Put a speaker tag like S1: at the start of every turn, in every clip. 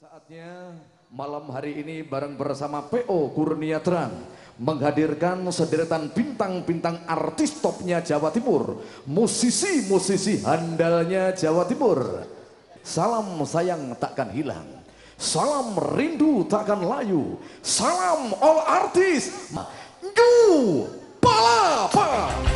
S1: Saatnya malam hari ini bareng bersama PO Kurniatran menghadirkan sederetan bintang-bintang artis topnya Jawa Timur, musisi-musisi handalnya Jawa Timur. Salam sayang takkan hilang, salam rindu takkan layu, salam all artis, Ju Palapa.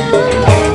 S2: you.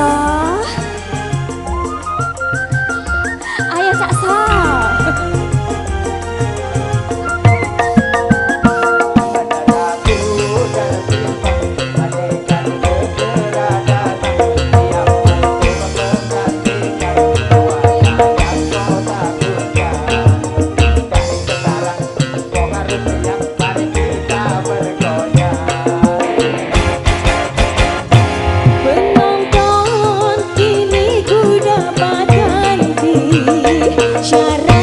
S2: 감사합니다. Shara